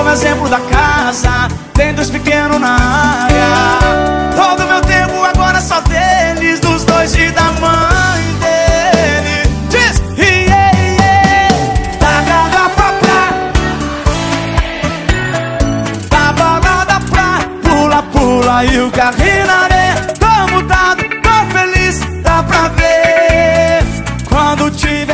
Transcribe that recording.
como exemplo da casa Tem dois pequenos na área. Todo meu tempo agora é só deles Dos dois e da mãe dele. Diz yeah, yeah. Da garrafa pra Da balada pra Pula, pula e o carrinho na tá? areia Tô mudado, tô feliz, dá pra ver. Quando tiver